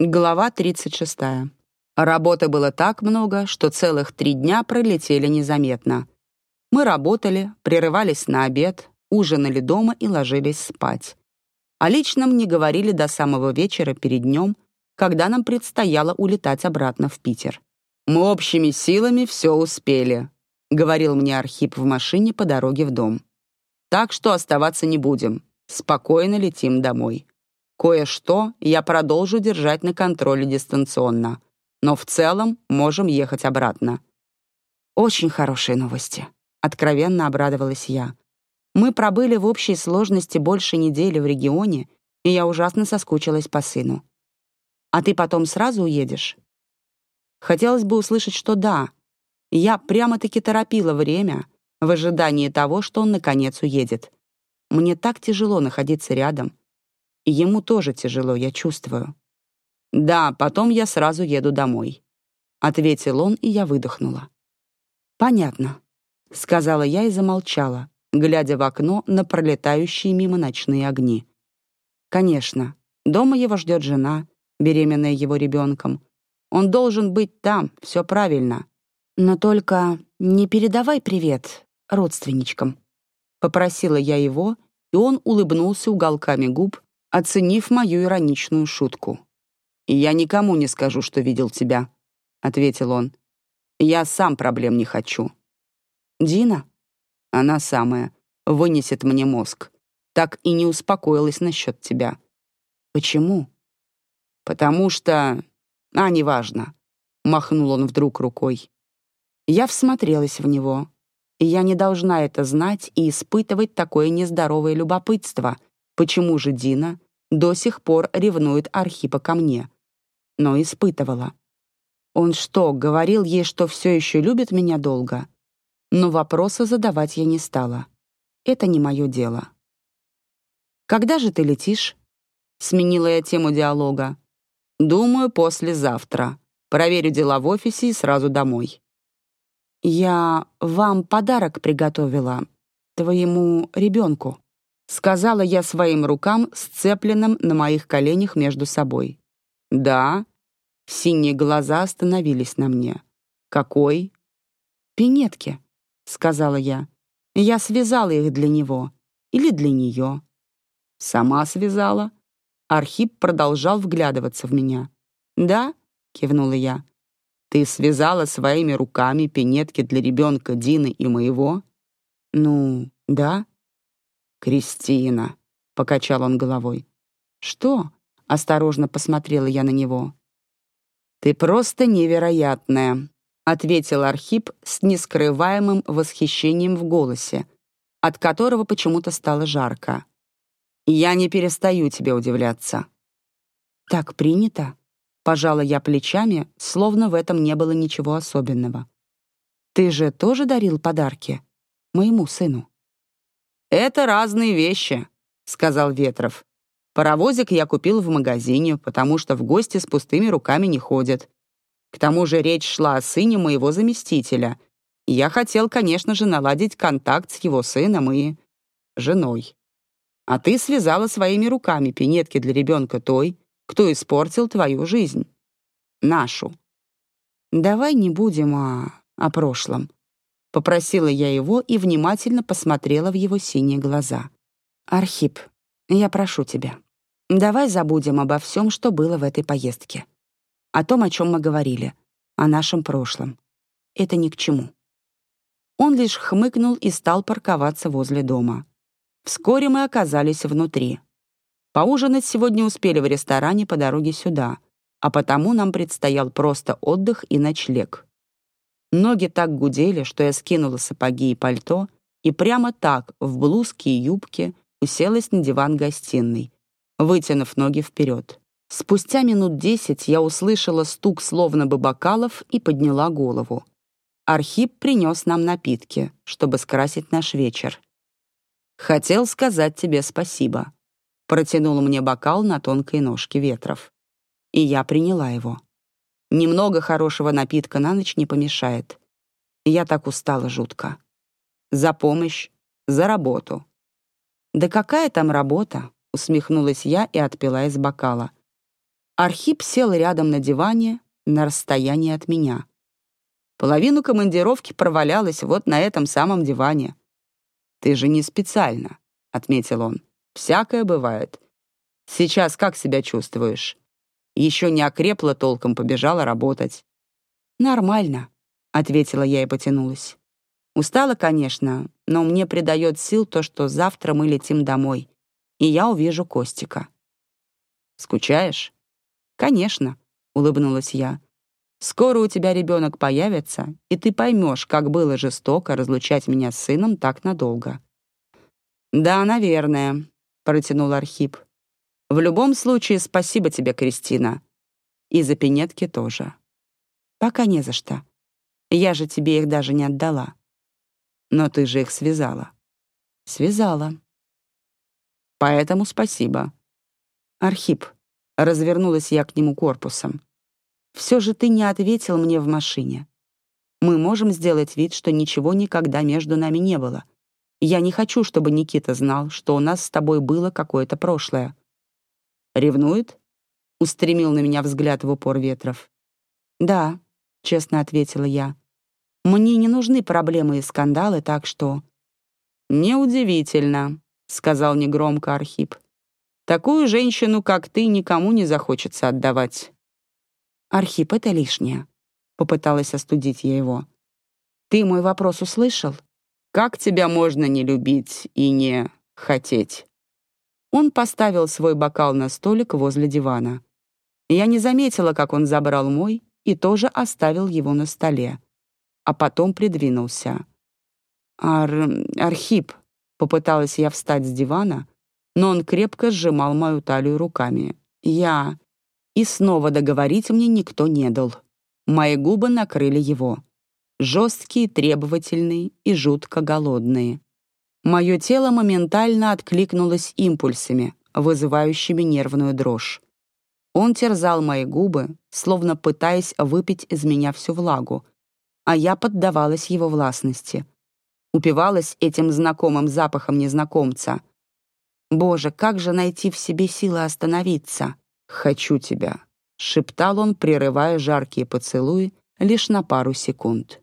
Глава 36. Работы было так много, что целых три дня пролетели незаметно. Мы работали, прерывались на обед, ужинали дома и ложились спать. О личном не говорили до самого вечера перед днем, когда нам предстояло улетать обратно в Питер. «Мы общими силами все успели», — говорил мне Архип в машине по дороге в дом. «Так что оставаться не будем. Спокойно летим домой. Кое-что я продолжу держать на контроле дистанционно, но в целом можем ехать обратно. Очень хорошие новости. Откровенно обрадовалась я. Мы пробыли в общей сложности больше недели в регионе, и я ужасно соскучилась по сыну. А ты потом сразу уедешь? Хотелось бы услышать, что да. Я прямо-таки торопила время в ожидании того, что он наконец уедет. Мне так тяжело находиться рядом, и ему тоже тяжело, я чувствую. «Да, потом я сразу еду домой», — ответил он, и я выдохнула. «Понятно», — сказала я и замолчала, глядя в окно на пролетающие мимо ночные огни. «Конечно, дома его ждет жена, беременная его ребенком. Он должен быть там, все правильно. Но только не передавай привет родственничкам», — попросила я его, и он улыбнулся уголками губ, оценив мою ироничную шутку. «Я никому не скажу, что видел тебя», — ответил он. «Я сам проблем не хочу». «Дина?» Она самая. Вынесет мне мозг. Так и не успокоилась насчет тебя. «Почему?» «Потому что... А, неважно», — махнул он вдруг рукой. Я всмотрелась в него, я не должна это знать и испытывать такое нездоровое любопытство, почему же Дина до сих пор ревнует Архипа ко мне. Но испытывала. Он что, говорил ей, что все еще любит меня долго? Но вопросы задавать я не стала. Это не мое дело. «Когда же ты летишь?» Сменила я тему диалога. «Думаю, послезавтра. Проверю дела в офисе и сразу домой». «Я вам подарок приготовила. Твоему ребенку». Сказала я своим рукам, сцепленным на моих коленях между собой. «Да». Синие глаза остановились на мне. «Какой?» «Пинетки», — сказала я. «Я связала их для него. Или для нее». «Сама связала?» Архип продолжал вглядываться в меня. «Да?» — кивнула я. «Ты связала своими руками пинетки для ребенка Дины и моего?» «Ну, да», «Кристина», — покачал он головой. «Что?» — осторожно посмотрела я на него. «Ты просто невероятная», — ответил Архип с нескрываемым восхищением в голосе, от которого почему-то стало жарко. «Я не перестаю тебе удивляться». «Так принято?» — пожала я плечами, словно в этом не было ничего особенного. «Ты же тоже дарил подарки моему сыну?» «Это разные вещи», — сказал Ветров. «Паровозик я купил в магазине, потому что в гости с пустыми руками не ходят. К тому же речь шла о сыне моего заместителя. Я хотел, конечно же, наладить контакт с его сыном и... женой. А ты связала своими руками пинетки для ребенка той, кто испортил твою жизнь. Нашу. Давай не будем о... о прошлом. Попросила я его и внимательно посмотрела в его синие глаза. «Архип, я прошу тебя, давай забудем обо всем, что было в этой поездке. О том, о чем мы говорили, о нашем прошлом. Это ни к чему». Он лишь хмыкнул и стал парковаться возле дома. Вскоре мы оказались внутри. Поужинать сегодня успели в ресторане по дороге сюда, а потому нам предстоял просто отдых и ночлег. Ноги так гудели, что я скинула сапоги и пальто и прямо так, в блузке и юбке, уселась на диван гостиной, вытянув ноги вперед. Спустя минут десять я услышала стук словно бы бокалов и подняла голову. Архип принес нам напитки, чтобы скрасить наш вечер. «Хотел сказать тебе спасибо», — протянул мне бокал на тонкой ножке ветров. И я приняла его. Немного хорошего напитка на ночь не помешает. Я так устала жутко. За помощь, за работу. «Да какая там работа?» — усмехнулась я и отпила из бокала. Архип сел рядом на диване на расстоянии от меня. Половину командировки провалялась вот на этом самом диване. «Ты же не специально», — отметил он. «Всякое бывает. Сейчас как себя чувствуешь?» Еще не окрепла толком, побежала работать. «Нормально», — ответила я и потянулась. Устала, конечно, но мне придает сил то, что завтра мы летим домой, и я увижу Костика. «Скучаешь?» «Конечно», — улыбнулась я. «Скоро у тебя ребенок появится, и ты поймешь, как было жестоко разлучать меня с сыном так надолго». «Да, наверное», — протянул Архип. «В любом случае, спасибо тебе, Кристина. И за пинетки тоже». «Пока не за что. Я же тебе их даже не отдала». Но ты же их связала. Связала. Поэтому спасибо. Архип, развернулась я к нему корпусом. Все же ты не ответил мне в машине. Мы можем сделать вид, что ничего никогда между нами не было. Я не хочу, чтобы Никита знал, что у нас с тобой было какое-то прошлое. Ревнует? Устремил на меня взгляд в упор Ветров. Да, честно ответила я. Мне не нужны проблемы и скандалы, так что...» «Неудивительно», — сказал негромко Архип. «Такую женщину, как ты, никому не захочется отдавать». «Архип, это лишнее», — попыталась остудить я его. «Ты мой вопрос услышал? Как тебя можно не любить и не хотеть?» Он поставил свой бокал на столик возле дивана. Я не заметила, как он забрал мой и тоже оставил его на столе а потом придвинулся. «Ар... Архип», — попыталась я встать с дивана, но он крепко сжимал мою талию руками. «Я...» И снова договорить мне никто не дал. Мои губы накрыли его. Жесткие, требовательные и жутко голодные. Мое тело моментально откликнулось импульсами, вызывающими нервную дрожь. Он терзал мои губы, словно пытаясь выпить из меня всю влагу, а я поддавалась его властности. Упивалась этим знакомым запахом незнакомца. Боже, как же найти в себе силы остановиться? «Хочу тебя», — шептал он, прерывая жаркие поцелуи лишь на пару секунд.